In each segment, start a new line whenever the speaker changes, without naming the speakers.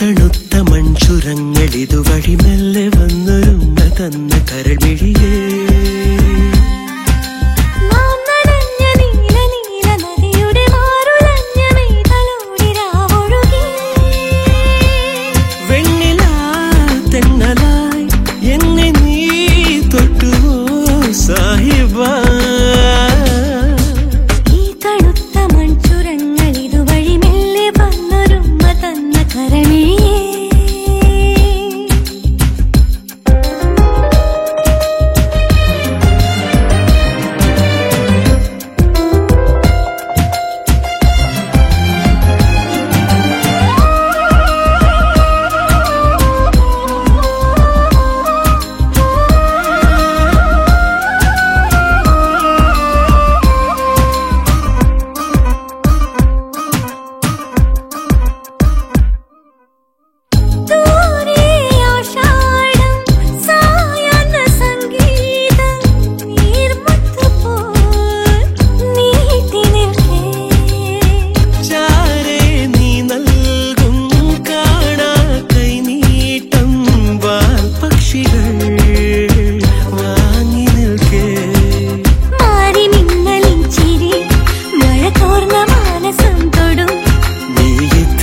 തണുത്ത മൺചുരങ്ങ കളിതു വഴി മെല്ലെ വന്നൊരുമ്മ തന്ന കരൾമിഴിയേ.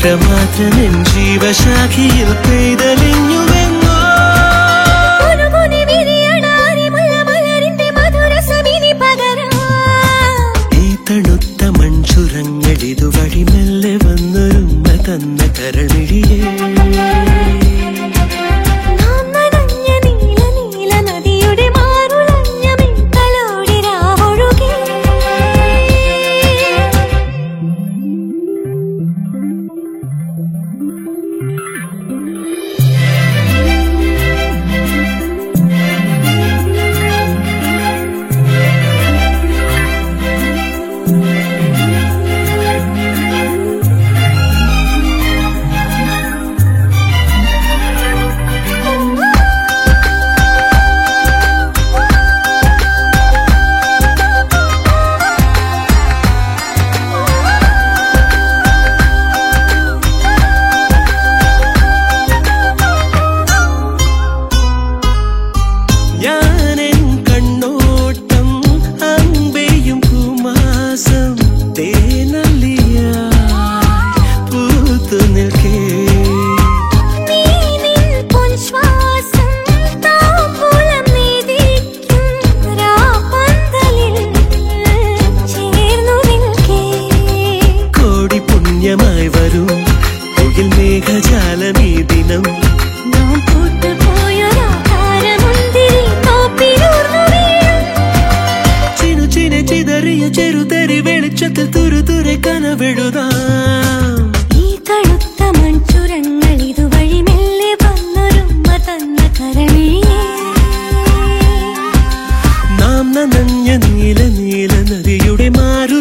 ഒറ്റമാറ്റം എൻ ജീവശാഖിയിൽ
പെയ്തലിഞ്ഞുവെന്ന്? തണുത്ത മൺചുരങ്ങളിതുവഴി മെല്ലെ വന്നൊരുമ്മ തന്ന കരളിഴിയേ
ദിനം നാം
ചെറുതരി വെളിച്ചത്തിൽ തുരുതുരെ
ഈ ഇതുവഴി മെല്ലെ
നീല നീല നദിയുടെ
മാറി